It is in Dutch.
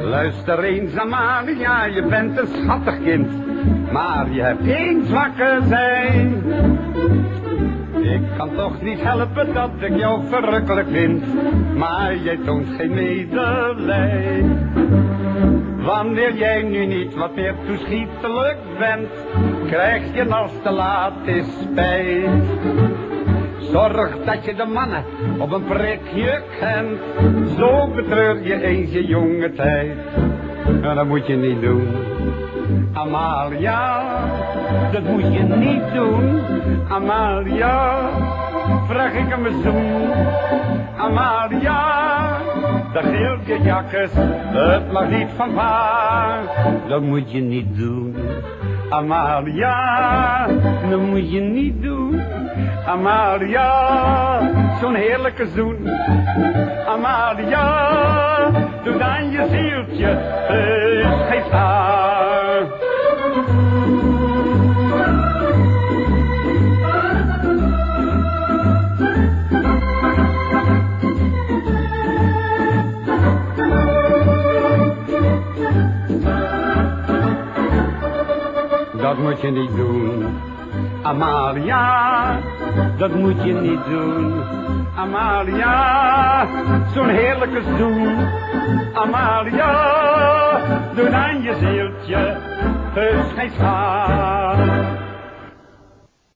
Luister eens, Amalia, je bent een schattig kind, maar je hebt één zwakke zij. Ik kan toch niet helpen dat ik jou verrukkelijk vind, maar jij toont geen medelij. Wanneer jij nu niet wat meer toeschietelijk bent, krijg je als te laat is spijt. Zorg dat je de mannen op een prikje kent, zo betreur je eens je jonge tijd. En dat moet je niet doen, Amalia, dat moet je niet doen, Amalia. Vraag ik hem een zoen, Amalia, dat geelt je jakkes, het mag niet van pa. Dat moet je niet doen, Amalia, dat moet je niet doen. Amalia, zo'n heerlijke zoen. Amalia, doe dan je zieltje, is geen haar. Moet je niet doen. Amalia, dat moet je niet doen. Amalia, zo'n heerlijke zoen. Amalia, doe aan je zieltje, heus geen schaam.